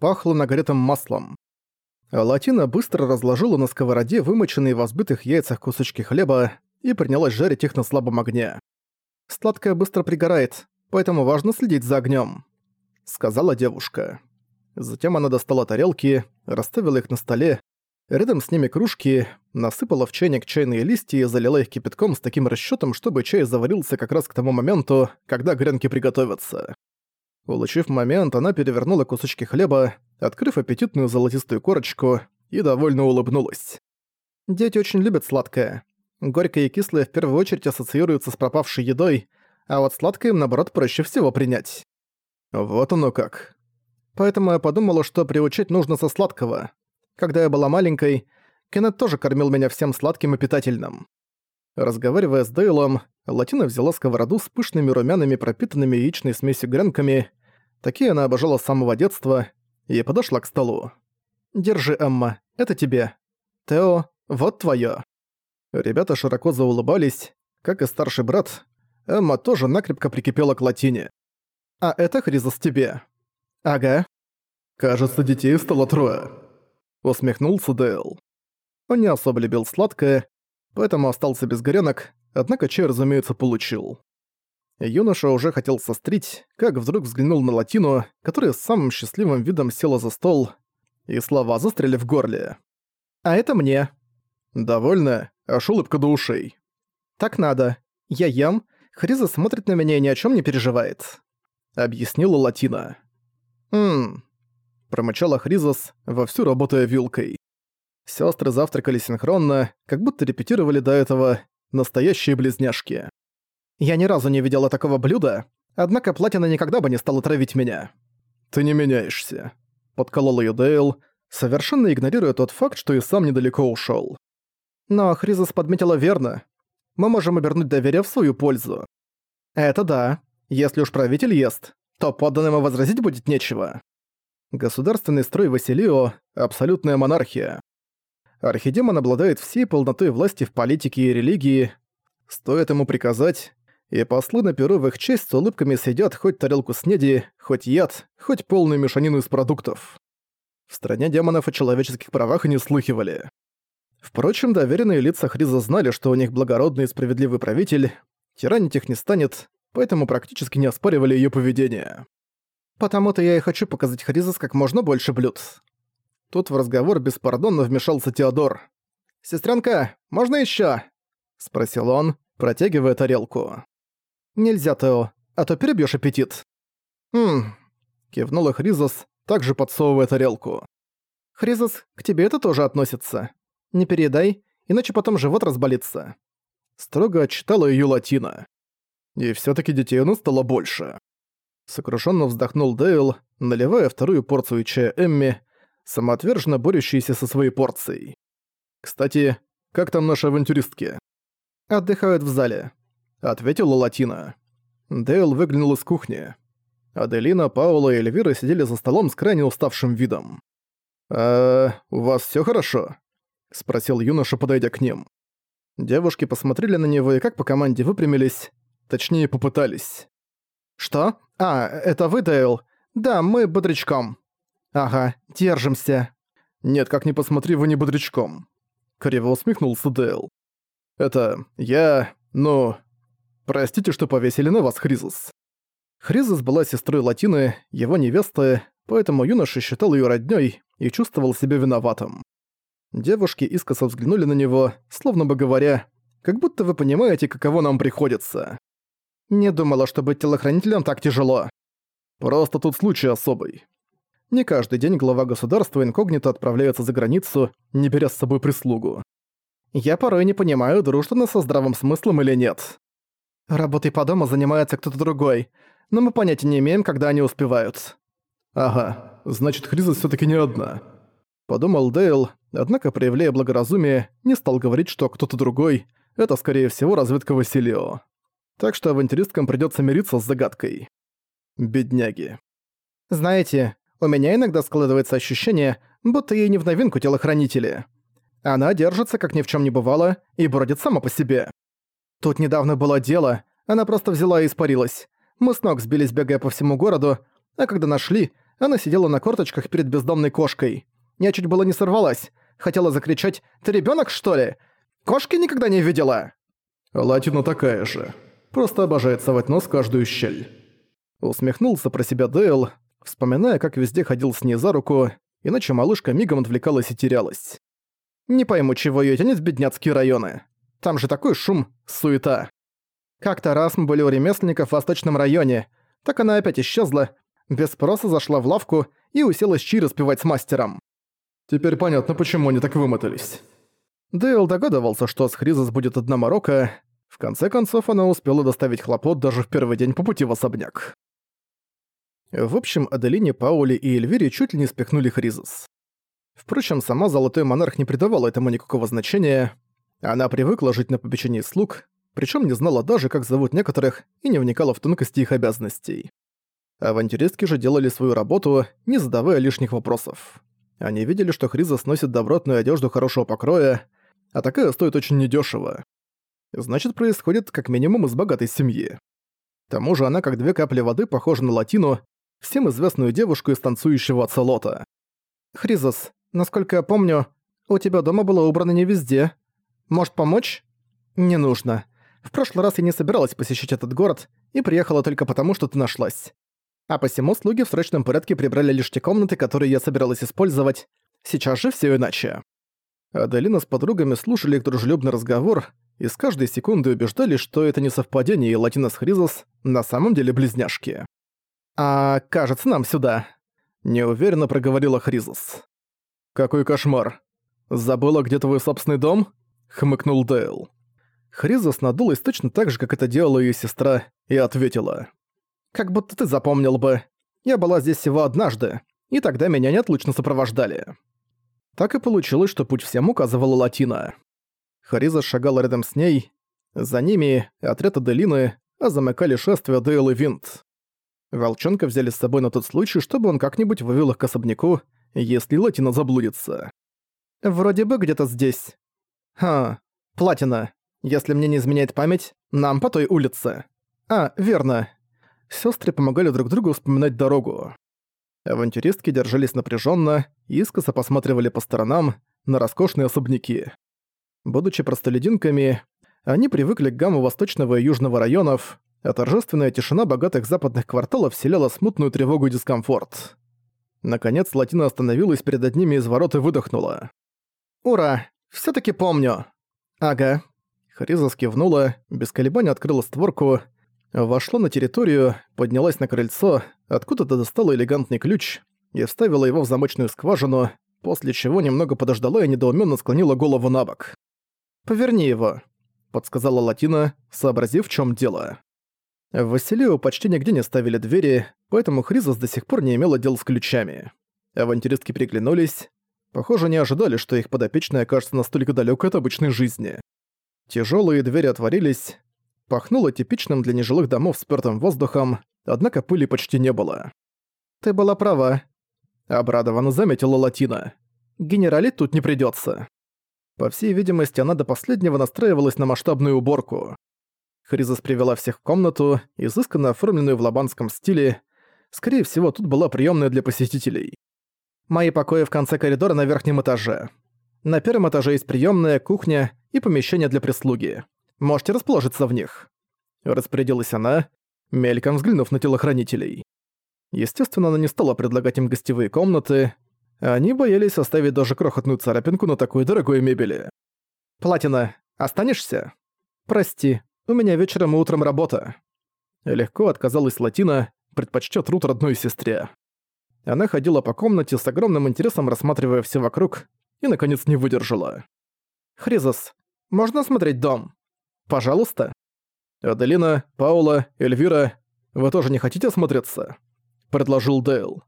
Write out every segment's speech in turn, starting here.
Пахло нагретым маслом. Латина быстро разложила на сковороде вымоченные в взбитых яйцах кусочки хлеба и принялась жарить их на слабом огне. «Сладкое быстро пригорает, поэтому важно следить за огнем, сказала девушка. Затем она достала тарелки, расставила их на столе, рядом с ними кружки, насыпала в чайник чайные листья и залила их кипятком с таким расчётом, чтобы чай заварился как раз к тому моменту, когда гренки приготовятся. Улучив момент, она перевернула кусочки хлеба, открыв аппетитную золотистую корочку, и довольно улыбнулась. Дети очень любят сладкое. Горькое и кислое в первую очередь ассоциируются с пропавшей едой, а вот сладкое им, наоборот, проще всего принять. Вот оно как. Поэтому я подумала, что приучить нужно со сладкого. Когда я была маленькой, Кеннет тоже кормил меня всем сладким и питательным. Разговаривая с Дейлом, Латина взяла сковороду с пышными румяными пропитанными яичной смесью гренками. Такие она обожала с самого детства, и подошла к столу. «Держи, Эмма, это тебе. Тео, вот твоё». Ребята широко заулыбались, как и старший брат. Эмма тоже накрепко прикипела к латине. «А это Хризос тебе». «Ага». «Кажется, детей стало трое», — усмехнулся Дейл. Он не особо любил сладкое, поэтому остался без горенок, однако чай, разумеется, получил. Юноша уже хотел сострить, как вдруг взглянул на Латину, которая с самым счастливым видом села за стол, и слова застряли в горле. «А это мне». «Довольно, аж улыбка до ушей». «Так надо. Я ем, Хриза смотрит на меня и ни о чем не переживает», — объяснила Латина. «Ммм», — промычала Хризос, вовсю работая вилкой. Сестры завтракали синхронно, как будто репетировали до этого настоящие близняшки. Я ни разу не видела такого блюда, однако Платина никогда бы не стала травить меня. «Ты не меняешься», — подколол её Дейл, совершенно игнорируя тот факт, что и сам недалеко ушёл. Но Хризис подметила верно. Мы можем обернуть доверие в свою пользу. Это да. Если уж правитель ест, то подданным и возразить будет нечего. Государственный строй Василио — абсолютная монархия. Архидемон обладает всей полнотой власти в политике и религии. Стоит ему приказать, и послы на перу в их честь с улыбками съедят хоть тарелку снеди, хоть яд, хоть полную мешанину из продуктов. В стране демонов о человеческих правах и не слыхивали. Впрочем, доверенные лица Хриза знали, что у них благородный и справедливый правитель, тиранить их не станет, поэтому практически не оспаривали её поведение. Потому-то я и хочу показать Хризас как можно больше блюд. Тут в разговор беспардонно вмешался Теодор. «Сестрёнка, можно ещё?» — спросил он, протягивая тарелку. «Нельзя, Тео, а то перебьёшь аппетит». «Хм...» — кивнула Хризос, также подсовывая тарелку. «Хризос, к тебе это тоже относится. Не передай, иначе потом живот разболится». Строго отчитала её Латина. И всё-таки детей у нас стало больше. Сокрушенно вздохнул Дейл, наливая вторую порцию чая Эмми, самоотверженно борющиеся со своей порцией. «Кстати, как там наши авантюристки?» «Отдыхают в зале», — ответила Латина. Дейл выглянул из кухни. Аделина, Паула и Эльвира сидели за столом с крайне уставшим видом. «А у вас всё хорошо?» — спросил юноша, подойдя к ним. Девушки посмотрели на него и как по команде выпрямились, точнее попытались. «Что? А, это вы, Дейл? Да, мы бодрячком», «Ага, держимся». «Нет, как ни посмотри, вы не бодрячком». Криво усмехнулся Дэл. «Это... я... ну... Простите, что повесили на вас Хризис». Хризис была сестрой Латины, его невесты, поэтому юноша считал ее роднёй и чувствовал себя виноватым. Девушки искоса взглянули на него, словно бы говоря, «Как будто вы понимаете, каково нам приходится». «Не думала, что быть телохранителем так тяжело. Просто тут случай особый. Не каждый день глава государства инкогнито отправляется за границу, не беря с собой прислугу. Я порой не понимаю, дружит она со здравым смыслом или нет. Работой по дому занимается кто-то другой, но мы понятия не имеем, когда они успевают. Ага, значит, Хриза все таки не одна. Подумал Дейл, однако, проявляя благоразумие, не стал говорить, что кто-то другой — это, скорее всего, разведка Василио. Так что авантюристкам придется мириться с загадкой. Бедняги. Знаете, у меня иногда складывается ощущение, будто ей не в новинку телохранители. Она держится, как ни в чем не бывало, и бродит сама по себе. Тут недавно было дело, она просто взяла и испарилась. Мы с ног сбились, бегая по всему городу, а когда нашли, Она сидела на корточках перед бездомной кошкой. Я чуть было не сорвалась. Хотела закричать «Ты ребёнок, что ли? Кошки никогда не видела!» Латина такая же. Просто обожает совать нос в каждую щель. Усмехнулся про себя Дейл, вспоминая, как везде ходил с ней за руку, иначе малышка мигом отвлекалась и терялась. Не пойму, чего её тянет в бедняцкие районы. Там же такой шум, суета. Как-то раз мы были у ремесленников в Восточном районе. Так она опять исчезла, без спроса зашла в лавку и уселась чай распевать с мастером. Теперь понятно, почему они так вымотались. Дейл догадывался, что с Хризис будет одна морока. В конце концов, она успела доставить хлопот даже в первый день по пути в особняк. В общем, Аделине, Пауле и Эльвире чуть ли не спихнули Хризис. Впрочем, сама Золотой Монарх не придавала этому никакого значения. Она привыкла жить на попечении слуг, причем не знала даже, как зовут некоторых, и не вникала в тонкости их обязанностей. Авантюристки же делали свою работу, не задавая лишних вопросов. Они видели, что Хриза сносит добротную одежду хорошего покроя, а такая стоит очень недешево. Значит, происходит как минимум из богатой семьи. К тому же она, как две капли воды, похожа на Латину, всем известную девушку из танцующего оцелота. «Хризос, насколько я помню, у тебя дома было убрано не везде. Может, помочь?» «Не нужно. В прошлый раз я не собиралась посещать этот город и приехала только потому, что ты нашлась. А посему слуги в срочном порядке прибрали лишь те комнаты, которые я собиралась использовать. Сейчас же все иначе». Аделина с подругами слушали их дружелюбный разговор и с каждой секунды убеждали, что это не совпадение, и Латина с Хризос на самом деле близняшки. «А, кажется, нам сюда», — неуверенно проговорила Хризос. «Какой кошмар! Забыла, где твой собственный дом?» — хмыкнул Дейл. Хризос надулась точно так же, как это делала ее сестра, и ответила. «Как будто ты запомнил бы. Я была здесь всего однажды, и тогда меня неотлучно сопровождали». Так и получилось, что путь всем указывала Латина. Хариза шагала рядом с ней, за ними отряд Аделины, а замыкали шествие Дейл и Винт. Волчонка взяли с собой на тот случай, чтобы он как-нибудь вывел их к особняку, если Латина заблудится. «Вроде бы где-то здесь». «Ха, Платина. Если мне не изменяет память, нам по той улице». «А, верно». Сестры помогали друг другу вспоминать дорогу. Авантюристки держались напряженно искоса посматривали по сторонам на роскошные особняки. Будучи простолюдинками, они привыкли к гамму восточного и южного районов, а торжественная тишина богатых западных кварталов вселяла смутную тревогу и дискомфорт. Наконец Латина остановилась перед одними из ворот и выдохнула. «Ура! Все таки помню!» «Ага». Хариза скивнула, без колебаний открыла створку, вошла на территорию, поднялась на крыльцо, откуда-то достала элегантный ключ и вставила его в замочную скважину, после чего немного подождала и недоуменно склонила голову на бок. «Поверни его», — подсказала Латина, сообразив, в чем дело. В Василию почти нигде не ставили двери, поэтому Хризос до сих пор не имела дел с ключами. Авантюристки переглянулись. Похоже, не ожидали, что их подопечная окажется настолько далёко от обычной жизни. Тяжелые двери отворились, пахнуло типичным для нежилых домов спёртым воздухом, однако пыли почти не было. «Ты была права», — обрадованно заметила Латина. «Генералит тут не придётся». По всей видимости, она до последнего настраивалась на масштабную уборку. Хризис привела всех в комнату, изысканно оформленную в лабанском стиле. Скорее всего, тут была приёмная для посетителей. Мои покои в конце коридора на верхнем этаже. На первом этаже есть приёмная, кухня и помещение для прислуги. Можете расположиться в них. Распорядилась она, мельком взглянув на телохранителей. Естественно, она не стала предлагать им гостевые комнаты. Они боялись оставить даже крохотную царапинку на такой дорогой мебели. «Платина, останешься?» «Прости, у меня вечером и утром работа». Легко отказалась Латина, предпочтёт труд родной сестре. Она ходила по комнате с огромным интересом, рассматривая все вокруг, и, наконец, не выдержала. «Хризос, можно осмотреть дом?» «Пожалуйста». «Аделина, Паула, Эльвира, вы тоже не хотите осмотреться?» — предложил Дейл.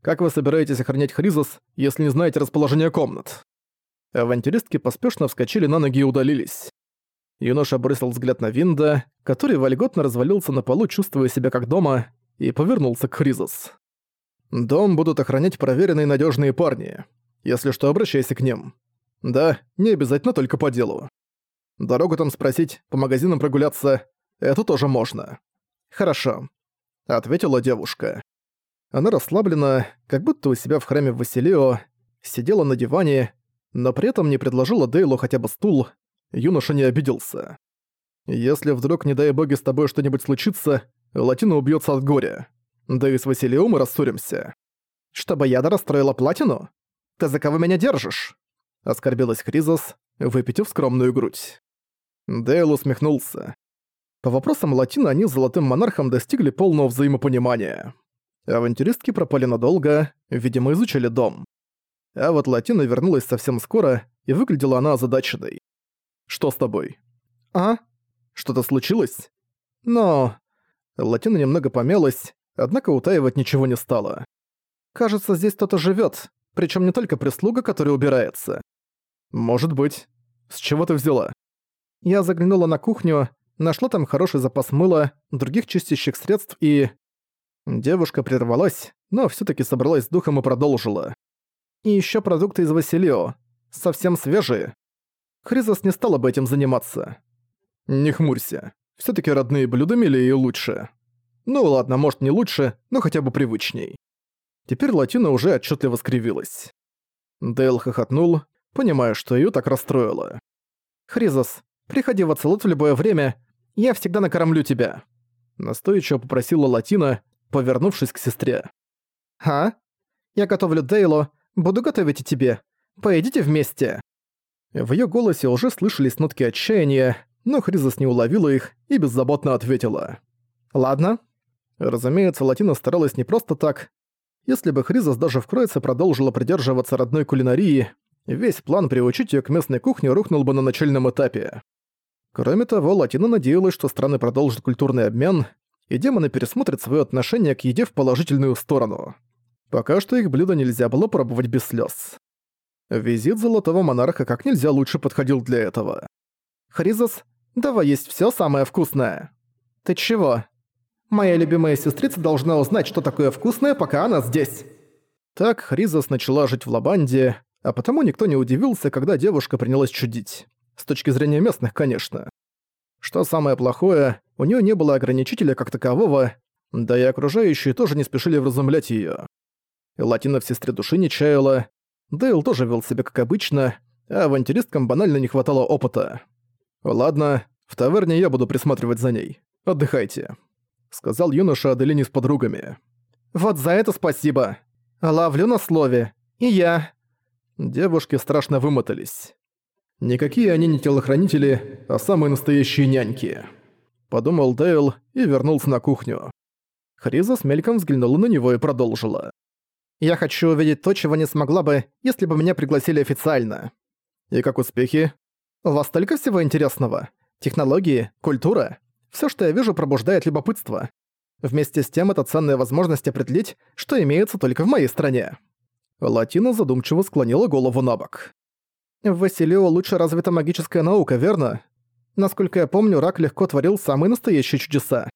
«Как вы собираетесь охранять Хризос, если не знаете расположение комнат?» Авантюристки поспешно вскочили на ноги и удалились. Юноша бросил взгляд на Винда, который вольготно развалился на полу, чувствуя себя как дома, и повернулся к Хризос. «Дом будут охранять проверенные надежные парни. Если что, обращайся к ним. Да, не обязательно только по делу. Дорогу там спросить, по магазинам прогуляться — это тоже можно». «Хорошо», — ответила девушка. Она расслаблена, как будто у себя в храме Василио, сидела на диване, но при этом не предложила Дейлу хотя бы стул. Юноша не обиделся. «Если вдруг, не дай боги, с тобой что-нибудь случится, Латина убьется от горя. Да и с Василио мы рассоримся. Чтобы яда расстроила платину? Ты за кого меня держишь?» Оскорбилась Хризос, выпитив скромную грудь. Дейл усмехнулся. По вопросам Латина они с Золотым Монархом достигли полного взаимопонимания. Авантюристки пропали надолго, видимо, изучили дом. А вот Латина вернулась совсем скоро, и выглядела она озадаченной. «Что с тобой?» «А? Что-то случилось?» «Но...» Латина немного помялась, однако утаивать ничего не стала. «Кажется, здесь кто-то живёт, причём не только прислуга, которая убирается». «Может быть. С чего ты взяла?» Я заглянула на кухню, нашла там хороший запас мыла, других чистящих средств и... Девушка прервалась, но всё таки собралась с духом и продолжила. И ещё продукты из Василио. Совсем свежие. Хризос не стала бы этим заниматься. Не хмурься. Всё-таки родные блюда милее и лучше. Ну ладно, может не лучше, но хотя бы привычней. Теперь Латина уже отчётливо скривилась. Дейл хохотнул, понимая, что её так расстроило. «Хризос, приходи в Ацелот в любое время, я всегда накормлю тебя», настойчиво попросила Латина, повернувшись к сестре. «А? Я готовлю Дейлу, буду готовить и тебе. Поедите вместе». В её голосе уже слышались нотки отчаяния, но Хризос не уловила их и беззаботно ответила. «Ладно». Разумеется, Латина старалась не просто так. Если бы Хризос даже вкроется продолжила придерживаться родной кулинарии, весь план приучить её к местной кухне рухнул бы на начальном этапе. Кроме того, Латина надеялась, что страны продолжат культурный обмен, и демоны пересмотрят своё отношение к еде в положительную сторону. Пока что их блюдо нельзя было пробовать без слёз. Визит Золотого Монарха как нельзя лучше подходил для этого. «Хризос, давай есть всё самое вкусное». «Ты чего?» «Моя любимая сестрица должна узнать, что такое вкусное, пока она здесь». Так Хризос начала жить в Лабанде, а потому никто не удивился, когда девушка принялась чудить. С точки зрения местных, конечно. Что самое плохое, у неё не было ограничителя как такового, да и окружающие тоже не спешили вразумлять её. Латина в сестре души не чаяла, Дейл тоже вел себя как обычно, а авантюристкам банально не хватало опыта. «Ладно, в таверне я буду присматривать за ней. Отдыхайте», — сказал юноша Аделине с подругами. «Вот за это спасибо. Ловлю на слове. И я». Девушки страшно вымотались. Никакие они не телохранители, а самые настоящие няньки. Подумал Дейл и вернулся на кухню. Хриза с мельком взглянула на него и продолжила. Я хочу увидеть то, чего не смогла бы, если бы меня пригласили официально. И как успехи? У вас столько всего интересного. Технологии, культура. Все, что я вижу, пробуждает любопытство. Вместе с тем, это ценная возможность определить, что имеется только в моей стране. Латина задумчиво склонила голову на бок. В Василио лучше развита магическая наука, верно? Насколько я помню, Рак легко творил самые настоящие чудеса.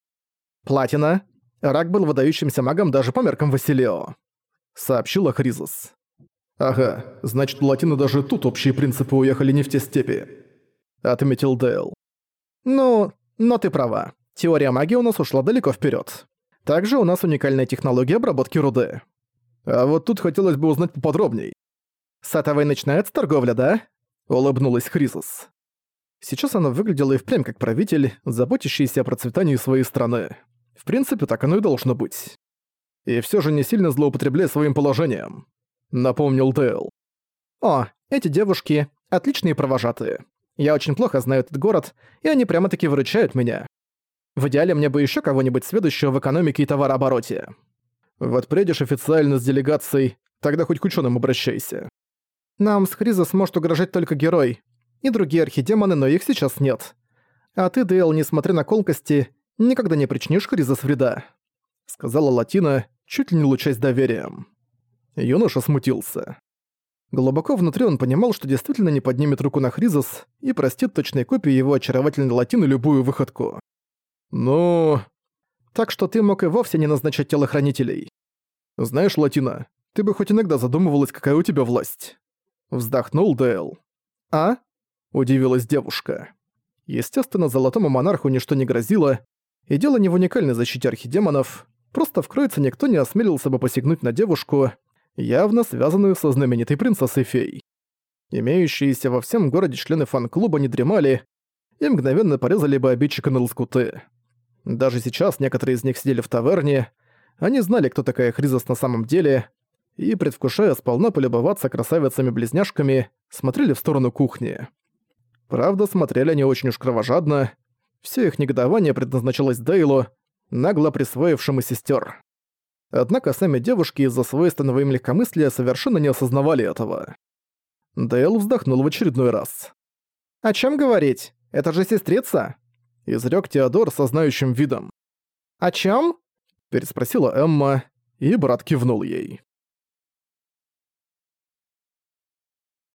Платина. Рак был выдающимся магом даже по меркам Василио. — сообщила Хризос. «Ага, значит, у Латина даже тут общие принципы уехали не в те степи», — отметил Дейл. «Ну, но ты права. Теория магии у нас ушла далеко вперед. Также у нас уникальная технология обработки руды. А вот тут хотелось бы узнать поподробней. С этого и начинается торговля, да?» — улыбнулась Хризос. Сейчас она выглядела и впрямь как правитель, заботящийся о процветании своей страны. В принципе, так оно и должно быть и все же не сильно злоупотребляй своим положением», — напомнил Тейл. «О, эти девушки — отличные провожатые. Я очень плохо знаю этот город, и они прямо-таки выручают меня. В идеале мне бы еще кого-нибудь сведущего в экономике и товарообороте. Вот приедешь официально с делегацией, тогда хоть к ученым обращайся. Нам с Хриза сможет угрожать только герой, и другие архидемоны, но их сейчас нет. А ты, Дейл, несмотря на колкости, никогда не причинишь Хризас вреда», — сказала Латина, чуть ли не лучась доверием. Юноша смутился. Глубоко внутри он понимал, что действительно не поднимет руку на Хризос и простит точной копии его очаровательной латины любую выходку. Ну... Так что ты мог и вовсе не назначать телохранителей. Знаешь, Латина, ты бы хоть иногда задумывалась, какая у тебя власть. Вздохнул Дэл. А? Удивилась девушка. Естественно, золотому монарху ничто не грозило, и дело не в уникальной защите архидемонов, Просто в Кройце никто не осмелился бы посягнуть на девушку, явно связанную со знаменитой принцессой фей. Имеющиеся во всем городе члены фан-клуба не дремали и мгновенно порезали бы обидчика на лоскуты. Даже сейчас некоторые из них сидели в таверне, они знали, кто такая Хризос на самом деле, и, предвкушая сполна полюбоваться красавицами-близняшками, смотрели в сторону кухни. Правда, смотрели они очень уж кровожадно, все их негодование предназначалось Дейлу, нагло присвоившему сестер. Однако сами девушки из-за свойственного им легкомыслия совершенно не осознавали этого. Дейл вздохнул в очередной раз. «О чем говорить? Это же сестрица?» изрёк Теодор со знающим видом. «О чем? переспросила Эмма, и брат кивнул ей.